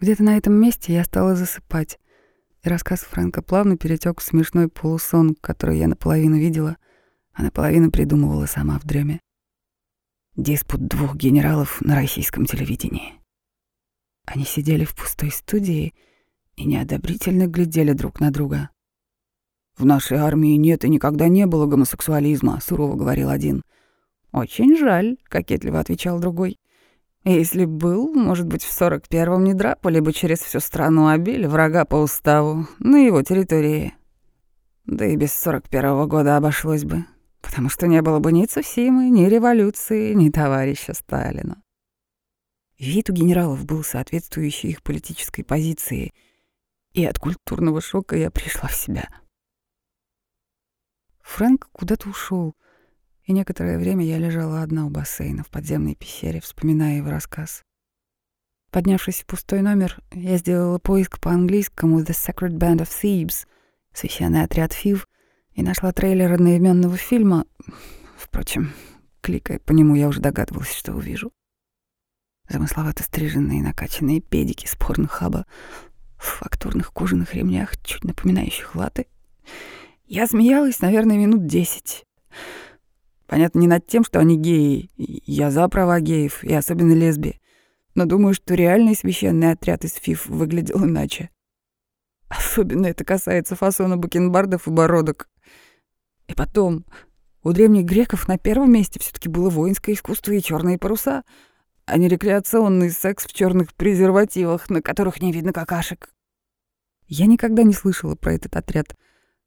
Где-то на этом месте я стала засыпать, и рассказ Фрэнка плавно перетек в смешной полусон, который я наполовину видела, а наполовину придумывала сама в дреме. Диспут двух генералов на российском телевидении. Они сидели в пустой студии и неодобрительно глядели друг на друга. «В нашей армии нет и никогда не было гомосексуализма», — сурово говорил один. «Очень жаль», — кокетливо отвечал другой. «Если был, может быть, в сорок первом не драпали бы через всю страну, а били врага по уставу, на его территории. Да и без сорок первого года обошлось бы, потому что не было бы ни Цусимы, ни революции, ни товарища Сталина». Вид у генералов был соответствующий их политической позиции, и от культурного шока я пришла в себя. Фрэнк куда-то ушел, и некоторое время я лежала одна у бассейна в подземной пещере, вспоминая его рассказ. Поднявшись в пустой номер, я сделала поиск по-английскому «The Sacred Band of Thebes» — «Священный отряд Фив» и нашла трейлер одноименного фильма. Впрочем, кликая по нему, я уже догадывалась, что увижу замысловато стриженные накачанные педики с порнхаба в фактурных кожаных ремнях, чуть напоминающих латы. Я смеялась, наверное, минут десять. Понятно, не над тем, что они геи. Я за права геев, и особенно лесби. Но думаю, что реальный священный отряд из ФИФ выглядел иначе. Особенно это касается фасона бакенбардов и бородок. И потом, у древних греков на первом месте все таки было воинское искусство и черные паруса — а не рекреационный секс в черных презервативах, на которых не видно какашек. Я никогда не слышала про этот отряд,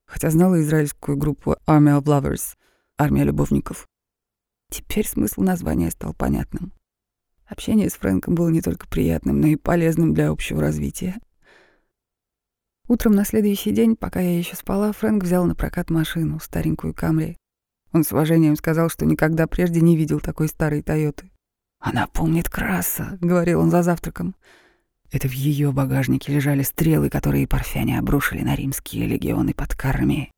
хотя знала израильскую группу Army of Lovers — Армия любовников. Теперь смысл названия стал понятным. Общение с Фрэнком было не только приятным, но и полезным для общего развития. Утром на следующий день, пока я еще спала, Фрэнк взял на прокат машину, старенькую Камри. Он с уважением сказал, что никогда прежде не видел такой старой Тойоты. «Она помнит Краса», — говорил он за завтраком. Это в ее багажнике лежали стрелы, которые парфяне обрушили на римские легионы под Карми.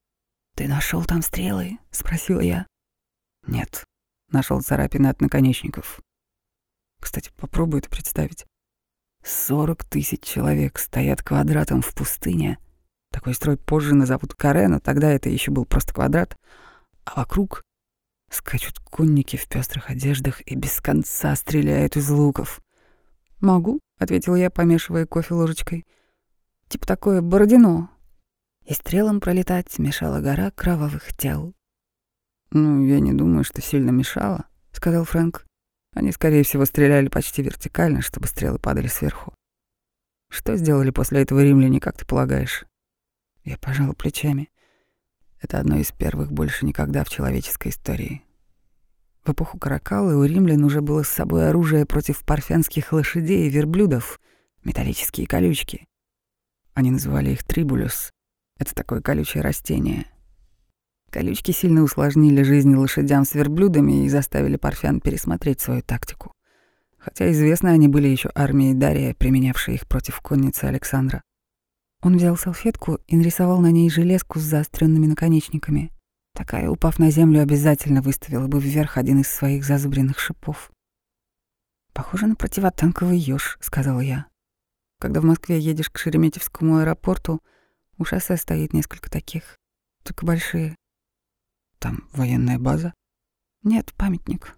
«Ты нашел там стрелы?» — спросила я. «Нет, нашел царапины от наконечников». Кстати, попробуй это представить. Сорок тысяч человек стоят квадратом в пустыне. Такой строй позже назовут каре, но тогда это еще был просто квадрат. А вокруг Скачут конники в пестрых одеждах и без конца стреляют из луков. «Могу», — ответил я, помешивая кофе ложечкой. «Типа такое Бородино». И стрелам пролетать мешала гора кровавых тел. «Ну, я не думаю, что сильно мешало», — сказал Фрэнк. «Они, скорее всего, стреляли почти вертикально, чтобы стрелы падали сверху. Что сделали после этого римляне, как ты полагаешь?» Я пожал плечами. Это одно из первых больше никогда в человеческой истории. В эпоху Каракалы у римлян уже было с собой оружие против парфянских лошадей и верблюдов, металлические колючки. Они называли их трибулюс. Это такое колючее растение. Колючки сильно усложнили жизнь лошадям с верблюдами и заставили парфян пересмотреть свою тактику. Хотя известно они были еще армией Дария, применявшей их против конницы Александра. Он взял салфетку и нарисовал на ней железку с заостренными наконечниками. Такая, упав на землю, обязательно выставила бы вверх один из своих зазубренных шипов. «Похоже на противотанковый ёж», — сказала я. «Когда в Москве едешь к Шереметьевскому аэропорту, у шоссе стоит несколько таких, только большие. Там военная база? Нет, памятник».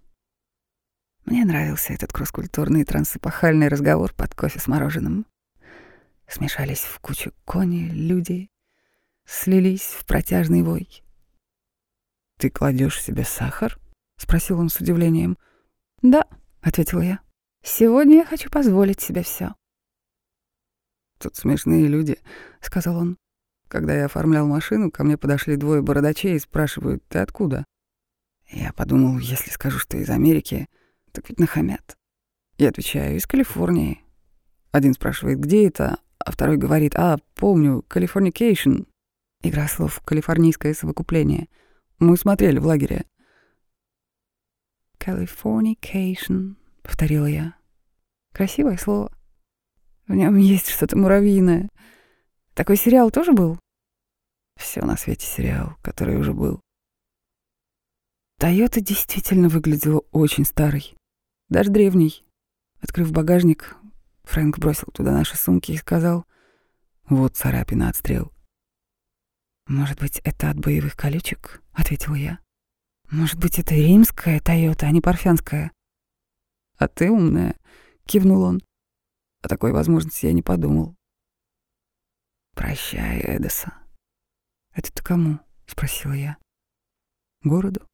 Мне нравился этот кросс-культурный трансэпохальный разговор под кофе с мороженым. Смешались в кучу кони, люди, слились в протяжный вой. «Ты кладешь себе сахар?» — спросил он с удивлением. «Да», — ответила я. «Сегодня я хочу позволить себе все. «Тут смешные люди», — сказал он. «Когда я оформлял машину, ко мне подошли двое бородачей и спрашивают, ты откуда?» Я подумал, если скажу, что из Америки, так ведь нахамят. Я отвечаю, из Калифорнии. Один спрашивает, где это, а второй говорит, а, помню, Californication. Игра слов «калифорнийское совокупление». Мы смотрели в лагере. «Californication», — повторила я. Красивое слово. В нем есть что-то муравьиное. Такой сериал тоже был? Все на свете сериал, который уже был. Тойота действительно выглядела очень старой, даже древней. Открыв багажник, Фрэнк бросил туда наши сумки и сказал, «Вот царапина от стрел». «Может быть, это от боевых колючек?» — ответил я. «Может быть, это римская Тойота, а не парфянская?» «А ты умная», — кивнул он. О такой возможности я не подумал. «Прощай, Эдеса». «Это-то кому?» — спросила я. «Городу?»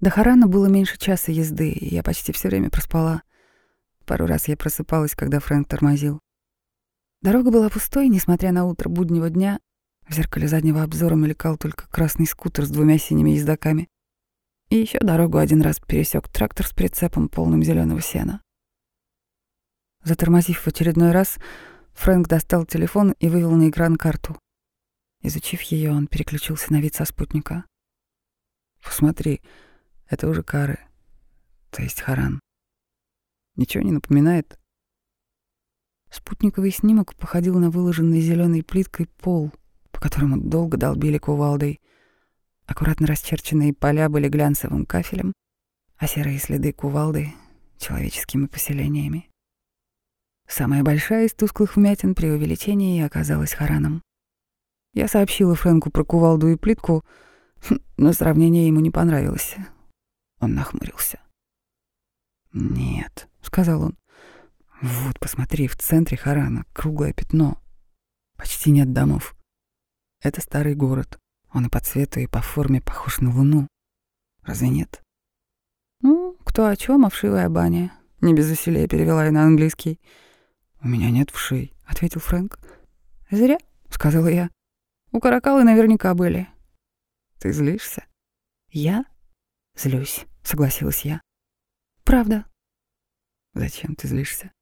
До Харана было меньше часа езды, и я почти все время проспала. Пару раз я просыпалась, когда Фрэнк тормозил. Дорога была пустой, несмотря на утро буднего дня. В зеркале заднего обзора мелькал только красный скутер с двумя синими ездаками. И еще дорогу один раз пересек трактор с прицепом, полным зеленого сена. Затормозив в очередной раз, Фрэнк достал телефон и вывел на экран карту. Изучив ее, он переключился на вид со спутника. «Посмотри, это уже Кары, то есть Харан. Ничего не напоминает?» Спутниковый снимок походил на выложенный зеленой плиткой пол, по которому долго долбили кувалдой. Аккуратно расчерченные поля были глянцевым кафелем, а серые следы кувалды — человеческими поселениями. Самая большая из тусклых вмятин при увеличении оказалась Хараном. Я сообщила Фрэнку про кувалду и плитку, но сравнение ему не понравилось. Он нахмурился. «Нет», — сказал он, вот, посмотри, в центре Харана круглое пятно. Почти нет домов. Это старый город. Он и по цвету, и по форме похож на Луну. Разве нет? Ну, кто о чем, а баня. Не без усилия перевела я на английский. У меня нет вшей, ответил Фрэнк. Зря, сказала я. У каракалы наверняка были. Ты злишься? Я злюсь, согласилась я. Правда. Зачем ты злишься?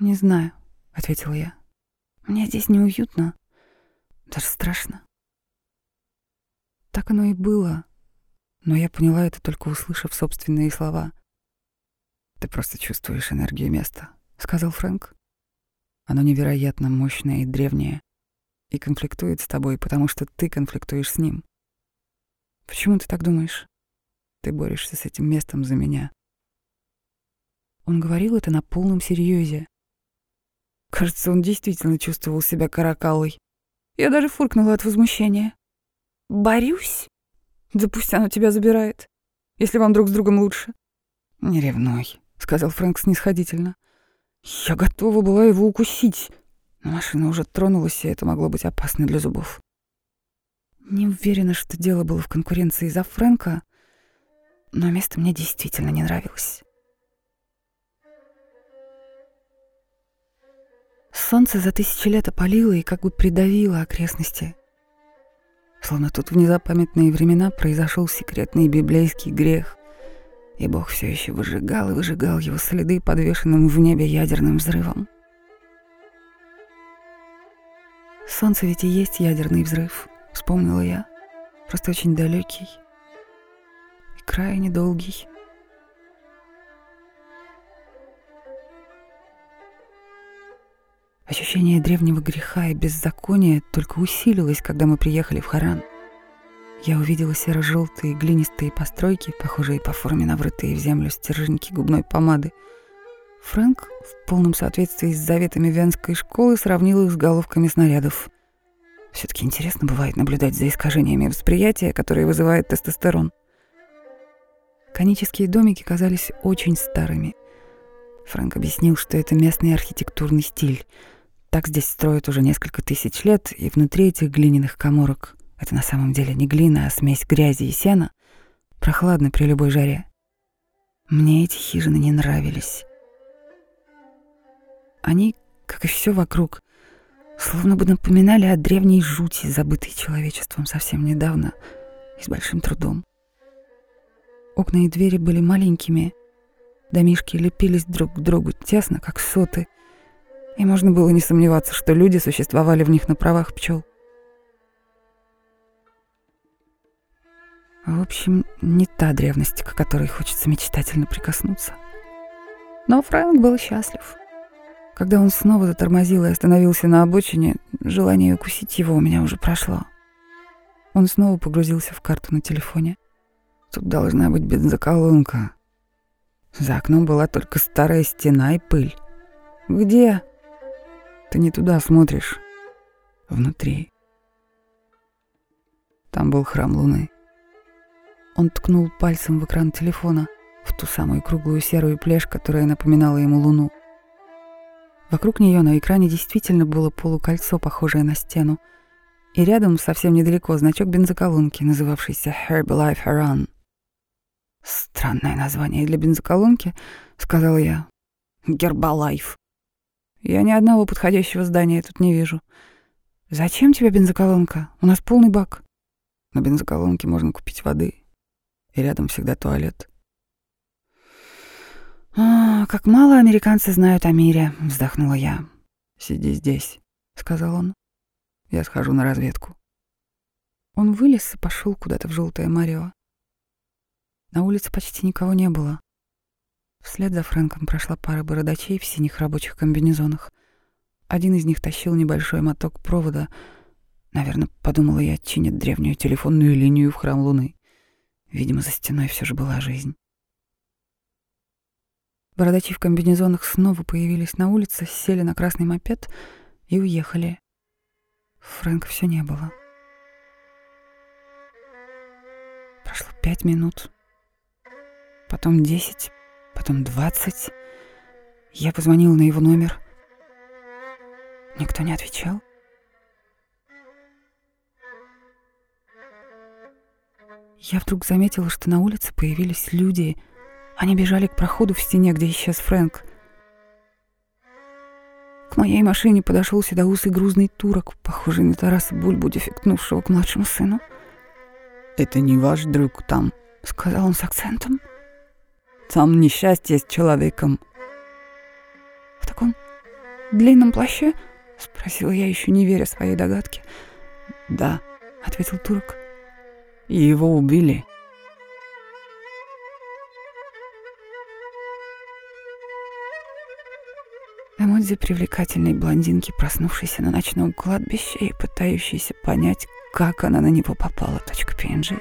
«Не знаю», — ответила я. «Мне здесь неуютно, даже страшно». Так оно и было, но я поняла это только услышав собственные слова. «Ты просто чувствуешь энергию места», — сказал Фрэнк. «Оно невероятно мощное и древнее, и конфликтует с тобой, потому что ты конфликтуешь с ним. Почему ты так думаешь? Ты борешься с этим местом за меня». Он говорил это на полном серьезе, Кажется, он действительно чувствовал себя каракалой. Я даже фыркнула от возмущения. «Борюсь? Да пусть оно тебя забирает, если вам друг с другом лучше». «Не ревнуй», — сказал Фрэнк снисходительно. Я готова была его укусить, но машина уже тронулась, и это могло быть опасно для зубов. Не уверена, что дело было в конкуренции за Фрэнка, но место мне действительно не нравилось. Солнце за тысячи лет опалило и как бы придавило окрестности. Словно тут в незапамятные времена произошел секретный библейский грех, и Бог все еще выжигал и выжигал его следы подвешенным в небе ядерным взрывом. Солнце ведь и есть ядерный взрыв, вспомнила я, просто очень далекий и крайне долгий. Ощущение древнего греха и беззакония только усилилось, когда мы приехали в Харан. Я увидела серо-желтые глинистые постройки, похожие по форме на врытые в землю стерженьки губной помады. Фрэнк в полном соответствии с заветами венской школы сравнил их с головками снарядов. все таки интересно бывает наблюдать за искажениями восприятия, которые вызывает тестостерон. Конические домики казались очень старыми. Фрэнк объяснил, что это местный архитектурный стиль — так здесь строят уже несколько тысяч лет, и внутри этих глиняных коморок — это на самом деле не глина, а смесь грязи и сена — прохладно при любой жаре. Мне эти хижины не нравились. Они, как и все вокруг, словно бы напоминали о древней жути, забытой человечеством совсем недавно и с большим трудом. Окна и двери были маленькими, домишки лепились друг к другу тесно, как соты — и можно было не сомневаться, что люди существовали в них на правах пчел. В общем, не та древность, к которой хочется мечтательно прикоснуться. Но Фрэнк был счастлив. Когда он снова затормозил и остановился на обочине, желание укусить его у меня уже прошло. Он снова погрузился в карту на телефоне. Тут должна быть бензоколонка. За окном была только старая стена и пыль. Где? Ты не туда смотришь. Внутри. Там был храм Луны. Он ткнул пальцем в экран телефона, в ту самую круглую серую плешь, которая напоминала ему Луну. Вокруг нее на экране действительно было полукольцо, похожее на стену, и рядом, совсем недалеко, значок бензоколонки, называвшийся Herbalife Run. «Странное название для бензоколонки», — сказала я. «Гербалайф». «Я ни одного подходящего здания тут не вижу. Зачем тебе бензоколонка? У нас полный бак». На бензоколонке можно купить воды. И рядом всегда туалет. «А, как мало американцы знают о мире», — вздохнула я. «Сиди здесь», — сказал он. «Я схожу на разведку». Он вылез и пошел куда-то в желтое море. На улице почти никого не было. Вслед за Фрэнком прошла пара бородачей в синих рабочих комбинезонах. Один из них тащил небольшой моток провода. Наверное, подумала я, чинят древнюю телефонную линию в храм Луны. Видимо, за стеной все же была жизнь. Бородачи в комбинезонах снова появились на улице, сели на красный мопед и уехали. Фрэнка все не было. Прошло пять минут потом десять, потом двадцать. Я позвонил на его номер. Никто не отвечал. Я вдруг заметила, что на улице появились люди. Они бежали к проходу в стене, где исчез Фрэнк. К моей машине подошел седоусый грузный турок, похожий на Тараса Бульбу, дефектнувшего к младшему сыну. «Это не ваш друг там», — сказал он с акцентом. Там несчастье с человеком. В таком длинном плаще? Спросила я, еще не веря своей догадке. Да, ответил турок. И его убили. Эмодзи привлекательной блондинки, проснувшейся на ночном кладбище и пытающейся понять, как она на него попала. Точка PNG.